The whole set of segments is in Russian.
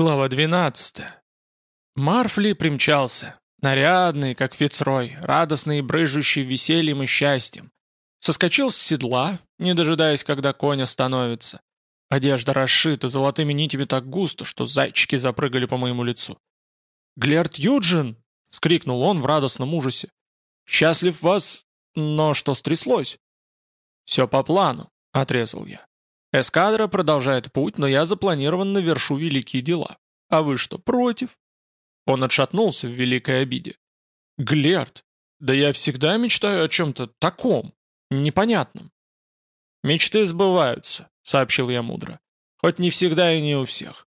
Глава 12. Марфли примчался, нарядный, как Фицрой, радостный и брыжущий весельем и счастьем. Соскочил с седла, не дожидаясь, когда конь остановится. Одежда расшита золотыми нитями так густо, что зайчики запрыгали по моему лицу. «Глерт Юджин!» — вскрикнул он в радостном ужасе. «Счастлив вас, но что стряслось?» «Все по плану», — отрезал я. Эскадра продолжает путь, но я запланирован на вершу великие дела. А вы что, против?» Он отшатнулся в великой обиде. «Глерт, да я всегда мечтаю о чем-то таком, непонятном». «Мечты сбываются», — сообщил я мудро. «Хоть не всегда и не у всех.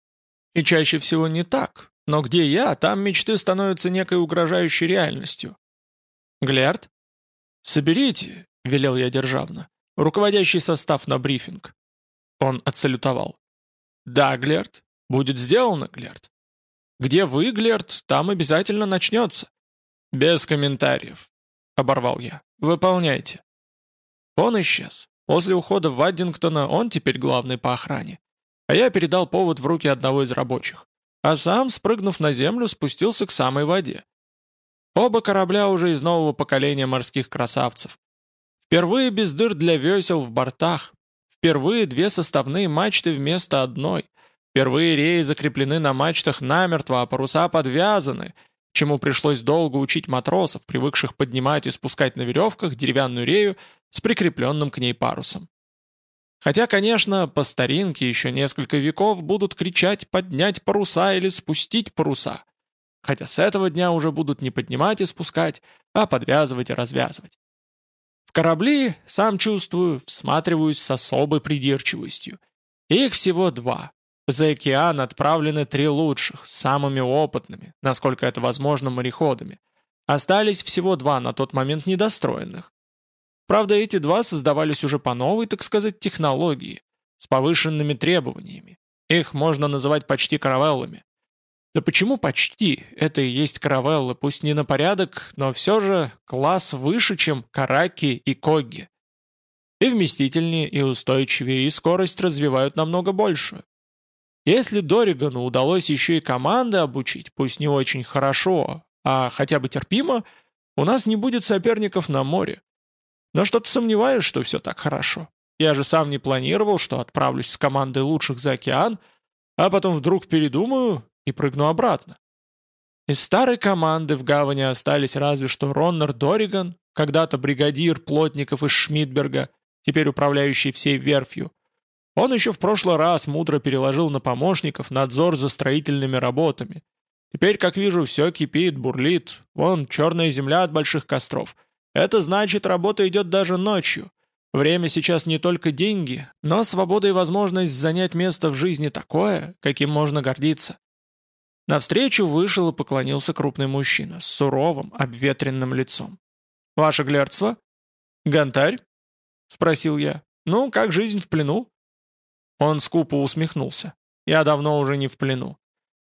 И чаще всего не так, но где я, там мечты становятся некой угрожающей реальностью». «Глерт?» «Соберите», — велел я державно, — «руководящий состав на брифинг. Он отсалютовал. «Да, Глерт. Будет сделано, Глерт. Где вы, Глерт, там обязательно начнется». «Без комментариев», — оборвал я. «Выполняйте». Он исчез. После ухода Ваддингтона он теперь главный по охране. А я передал повод в руки одного из рабочих. А сам, спрыгнув на землю, спустился к самой воде. Оба корабля уже из нового поколения морских красавцев. Впервые без дыр для весел в бортах, Впервые две составные мачты вместо одной. Впервые реи закреплены на мачтах намертво, а паруса подвязаны, чему пришлось долго учить матросов, привыкших поднимать и спускать на веревках деревянную рею с прикрепленным к ней парусом. Хотя, конечно, по старинке еще несколько веков будут кричать «поднять паруса» или «спустить паруса». Хотя с этого дня уже будут не поднимать и спускать, а подвязывать и развязывать. В корабли, сам чувствую, всматриваюсь с особой придирчивостью. Их всего два. За океан отправлены три лучших, самыми опытными, насколько это возможно, мореходами. Остались всего два на тот момент недостроенных. Правда, эти два создавались уже по новой, так сказать, технологии, с повышенными требованиями. Их можно называть почти каравеллами. Да почему почти? Это и есть каравеллы, пусть не на порядок, но все же класс выше, чем караки и когги. И вместительнее, и устойчивее, и скорость развивают намного больше. Если Доригану удалось еще и команды обучить, пусть не очень хорошо, а хотя бы терпимо, у нас не будет соперников на море. Но что-то сомневаюсь, что все так хорошо. Я же сам не планировал, что отправлюсь с командой лучших за океан, а потом вдруг передумаю и прыгну обратно. Из старой команды в гавани остались разве что Роннер Дориган, когда-то бригадир плотников из Шмидберга, теперь управляющий всей верфью. Он еще в прошлый раз мудро переложил на помощников надзор за строительными работами. Теперь, как вижу, все кипит, бурлит. Вон, черная земля от больших костров. Это значит, работа идет даже ночью. Время сейчас не только деньги, но свобода и возможность занять место в жизни такое, каким можно гордиться. Навстречу вышел и поклонился крупный мужчина с суровым, обветренным лицом. «Ваше глядство?» «Гонтарь?» — спросил я. «Ну, как жизнь в плену?» Он скупо усмехнулся. «Я давно уже не в плену.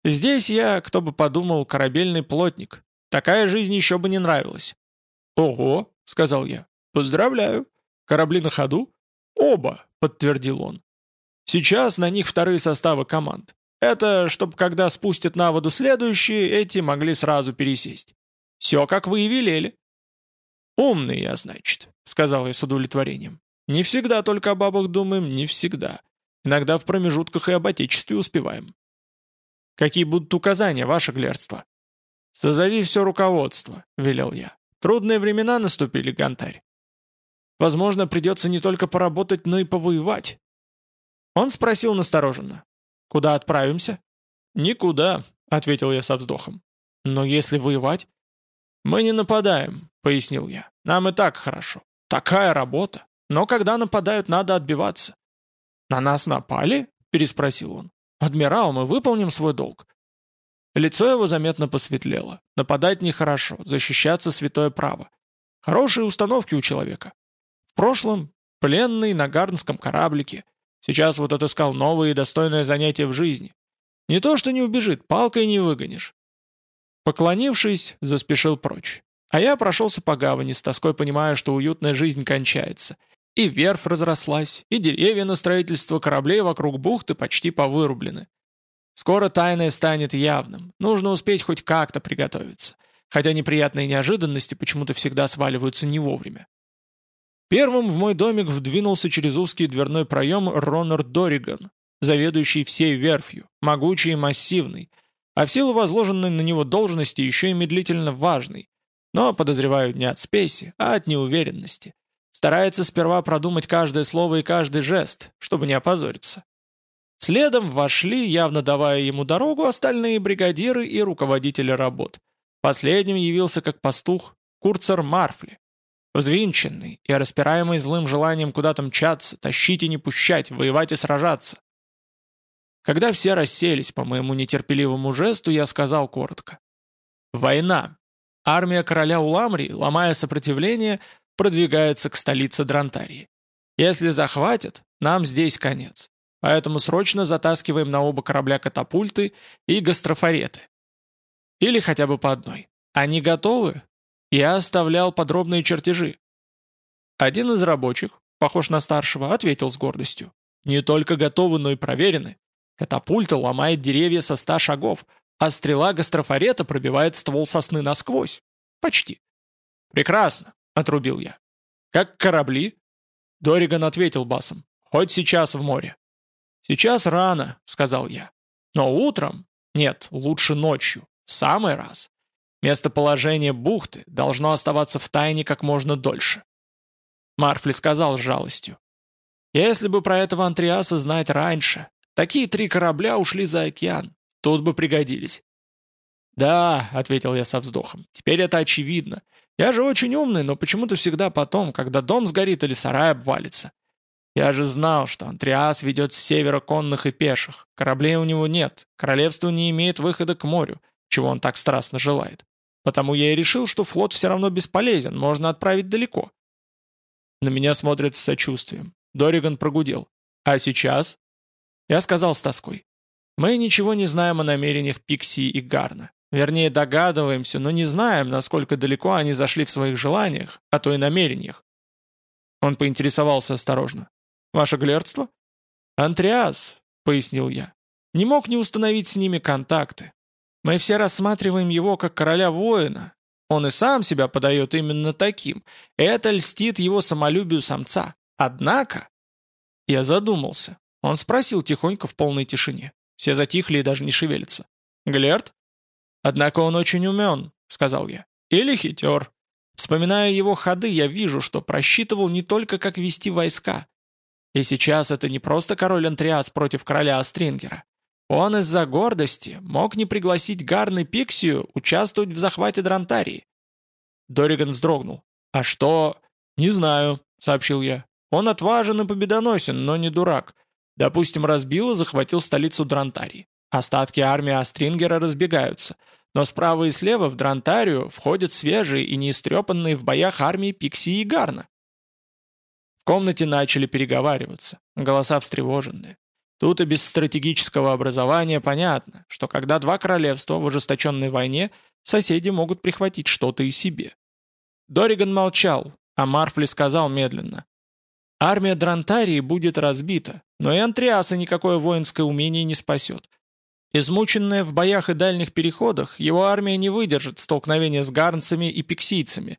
Здесь я, кто бы подумал, корабельный плотник. Такая жизнь еще бы не нравилась». «Ого!» — сказал я. «Поздравляю. Корабли на ходу?» «Оба», — подтвердил он. «Сейчас на них вторые составы команд. Это, чтобы когда спустят на воду следующие, эти могли сразу пересесть. Все, как вы и велели». «Умный я, значит», — сказал я с удовлетворением. «Не всегда только о бабах думаем, не всегда. Иногда в промежутках и об отечестве успеваем». «Какие будут указания, ваше глерство?» «Созови все руководство», — велел я. «Трудные времена наступили, Гонтарь. Возможно, придется не только поработать, но и повоевать». Он спросил настороженно. Куда отправимся?» «Никуда», — ответил я со вздохом. «Но если воевать...» «Мы не нападаем», — пояснил я. «Нам и так хорошо. Такая работа. Но когда нападают, надо отбиваться». «На нас напали?» — переспросил он. «Адмирал, мы выполним свой долг». Лицо его заметно посветлело. Нападать нехорошо, защищаться святое право. Хорошие установки у человека. В прошлом пленный на гарнском кораблике, Сейчас вот отыскал новое и достойное занятие в жизни. Не то, что не убежит, палкой не выгонишь. Поклонившись, заспешил прочь. А я прошелся по гавани, с тоской понимая, что уютная жизнь кончается. И верфь разрослась, и деревья на строительство кораблей вокруг бухты почти повырублены. Скоро тайное станет явным. Нужно успеть хоть как-то приготовиться. Хотя неприятные неожиданности почему-то всегда сваливаются не вовремя. Первым в мой домик вдвинулся через узкий дверной проем Ронард Дориган, заведующий всей верфью, могучий и массивный, а в силу возложенной на него должности еще и медлительно важный, но, подозреваю, не от спеси, а от неуверенности. Старается сперва продумать каждое слово и каждый жест, чтобы не опозориться. Следом вошли, явно давая ему дорогу, остальные бригадиры и руководители работ. Последним явился как пастух Курцер Марфли, взвинченный и распираемый злым желанием куда-то мчаться, тащить и не пущать, воевать и сражаться. Когда все расселись по моему нетерпеливому жесту, я сказал коротко. «Война. Армия короля Уламри, ломая сопротивление, продвигается к столице Дрантарии. Если захватят, нам здесь конец. Поэтому срочно затаскиваем на оба корабля катапульты и гастрофареты. Или хотя бы по одной. Они готовы? Я оставлял подробные чертежи. Один из рабочих, похож на старшего, ответил с гордостью. Не только готовы, но и проверены. Катапульта ломает деревья со ста шагов, а стрела гастрофорета пробивает ствол сосны насквозь. Почти. «Прекрасно», — отрубил я. «Как корабли?» Дориган ответил басом. «Хоть сейчас в море». «Сейчас рано», — сказал я. «Но утром? Нет, лучше ночью. В самый раз. Местоположение бухты должно оставаться в тайне как можно дольше». Марфли сказал с жалостью. «Если бы про этого Антриаса знать раньше, Такие три корабля ушли за океан. Тут бы пригодились. «Да», — ответил я со вздохом, — «теперь это очевидно. Я же очень умный, но почему-то всегда потом, когда дом сгорит или сарай обвалится. Я же знал, что Антриас ведет с севера конных и пеших. Кораблей у него нет, королевство не имеет выхода к морю, чего он так страстно желает. Потому я и решил, что флот все равно бесполезен, можно отправить далеко». На меня смотрят с сочувствием. Дориган прогудел. «А сейчас?» Я сказал с тоской. Мы ничего не знаем о намерениях Пикси и Гарна. Вернее, догадываемся, но не знаем, насколько далеко они зашли в своих желаниях, а то и намерениях. Он поинтересовался осторожно. «Ваше глердство?» «Антриас», — пояснил я, — «не мог не установить с ними контакты. Мы все рассматриваем его как короля-воина. Он и сам себя подает именно таким. Это льстит его самолюбию самца. Однако...» Я задумался. Он спросил тихонько в полной тишине. Все затихли и даже не шевелятся. «Глерт?» «Однако он очень умен», — сказал я. «Или хитер. Вспоминая его ходы, я вижу, что просчитывал не только, как вести войска. И сейчас это не просто король Антриас против короля Астрингера. Он из-за гордости мог не пригласить Гарн и Пиксию участвовать в захвате Дрантарии. Дориган вздрогнул. «А что?» «Не знаю», — сообщил я. «Он отважен и победоносен, но не дурак. Допустим, разбил и захватил столицу Дрантарии. Остатки армии Астрингера разбегаются, но справа и слева в Дрантарию входят свежие и неистрепанные в боях армии Пикси и Гарна. В комнате начали переговариваться, голоса встревоженные. Тут и без стратегического образования понятно, что когда два королевства в ожесточенной войне, соседи могут прихватить что-то и себе. Дориган молчал, а Марфли сказал медленно. Армия Дрантарии будет разбита, но и Антриаса никакое воинское умение не спасет. Измученная в боях и дальних переходах, его армия не выдержит столкновения с гарнцами и пиксийцами.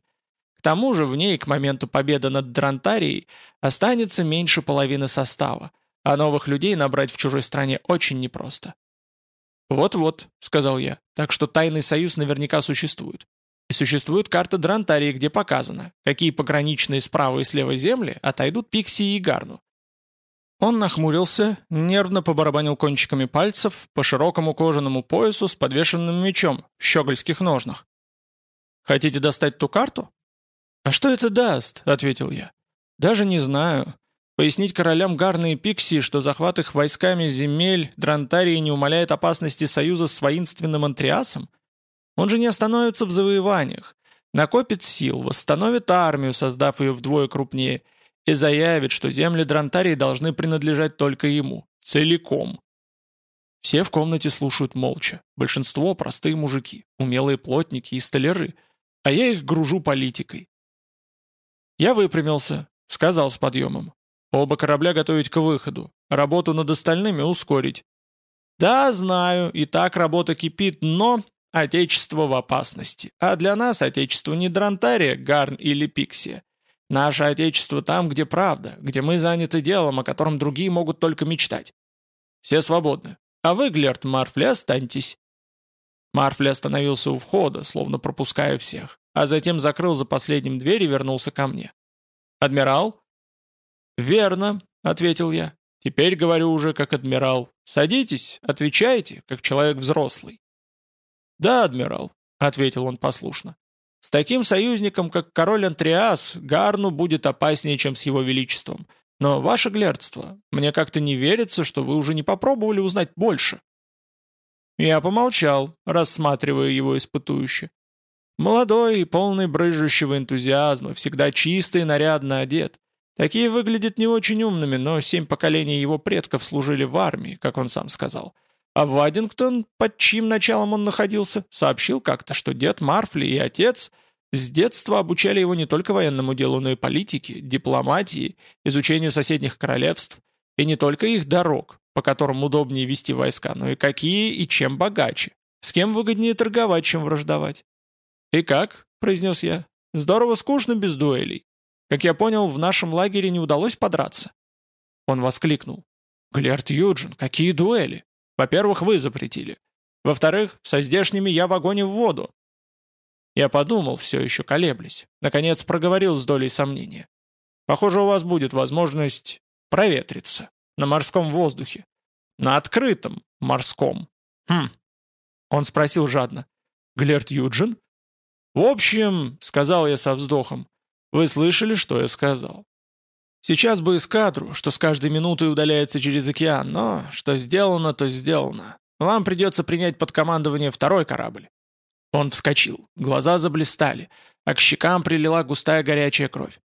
К тому же в ней к моменту победы над Дрантарией останется меньше половины состава, а новых людей набрать в чужой стране очень непросто. «Вот-вот», — сказал я, — «так что тайный союз наверняка существует. И существует карта Дрантарии, где показано, какие пограничные справа и слева земли отойдут Пикси и Гарну. Он нахмурился, нервно побарабанил кончиками пальцев по широкому кожаному поясу с подвешенным мечом в щегольских ножнах. «Хотите достать ту карту?» «А что это даст?» — ответил я. «Даже не знаю. Пояснить королям Гарны и Пикси, что захват их войсками земель Дрантарии не умаляет опасности союза с воинственным Антриасом? Он же не остановится в завоеваниях. Накопит сил, восстановит армию, создав ее вдвое крупнее, и заявит, что земли Дрантарии должны принадлежать только ему. Целиком. Все в комнате слушают молча. Большинство – простые мужики, умелые плотники и столяры. А я их гружу политикой. Я выпрямился, сказал с подъемом. Оба корабля готовить к выходу. Работу над остальными ускорить. Да, знаю, и так работа кипит, но Отечество в опасности. А для нас Отечество не Дронтария, Гарн или Пиксия. Наше Отечество там, где правда, где мы заняты делом, о котором другие могут только мечтать. Все свободны. А вы, Глерт Марфли, останьтесь. Марфли остановился у входа, словно пропуская всех, а затем закрыл за последним дверь и вернулся ко мне. «Адмирал?» «Верно», — ответил я. «Теперь говорю уже как адмирал. Садитесь, отвечайте, как человек взрослый». «Да, адмирал», — ответил он послушно. «С таким союзником, как король Антриас, Гарну будет опаснее, чем с его величеством. Но, ваше глердство, мне как-то не верится, что вы уже не попробовали узнать больше». Я помолчал, рассматривая его испытующе. Молодой и полный брыжущего энтузиазма, всегда чистый и нарядно одет. Такие выглядят не очень умными, но семь поколений его предков служили в армии, как он сам сказал. А Вадингтон, под чьим началом он находился, сообщил как-то, что дед Марфли и отец с детства обучали его не только военному делу, но и политике, дипломатии, изучению соседних королевств, и не только их дорог, по которым удобнее вести войска, но и какие и чем богаче, с кем выгоднее торговать, чем враждовать. «И как?» — произнес я. «Здорово скучно без дуэлей. Как я понял, в нашем лагере не удалось подраться». Он воскликнул. «Глерт Юджин, какие дуэли? Во-первых, вы запретили. Во-вторых, со здешними я в огонь и в воду. Я подумал, все еще колеблясь. Наконец проговорил с долей сомнения. Похоже, у вас будет возможность проветриться на морском воздухе. На открытом морском. Хм. Он спросил жадно. Глерт Юджин? В общем, сказал я со вздохом, вы слышали, что я сказал. Сейчас бы эскадру, что с каждой минутой удаляется через океан, но что сделано, то сделано. Вам придется принять под командование второй корабль». Он вскочил, глаза заблистали, а к щекам прилила густая горячая кровь.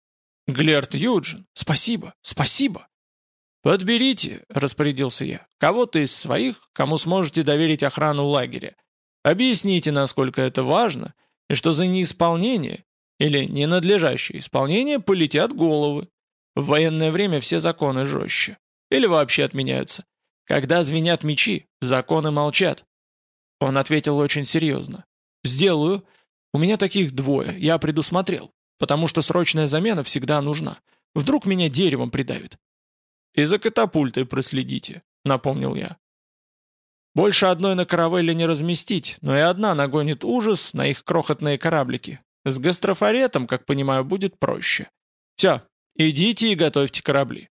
«Глерт Юджин, спасибо, спасибо!» «Подберите», — распорядился я, — «кого-то из своих, кому сможете доверить охрану лагеря. Объясните, насколько это важно, и что за неисполнение или ненадлежащее исполнение полетят головы. В военное время все законы жестче. Или вообще отменяются. Когда звенят мечи, законы молчат. Он ответил очень серьезно. «Сделаю. У меня таких двое, я предусмотрел. Потому что срочная замена всегда нужна. Вдруг меня деревом придавит». «И за катапультой проследите», — напомнил я. «Больше одной на каравелле не разместить, но и одна нагонит ужас на их крохотные кораблики. С гастрофоретом, как понимаю, будет проще. Все, Идите и готовьте корабли.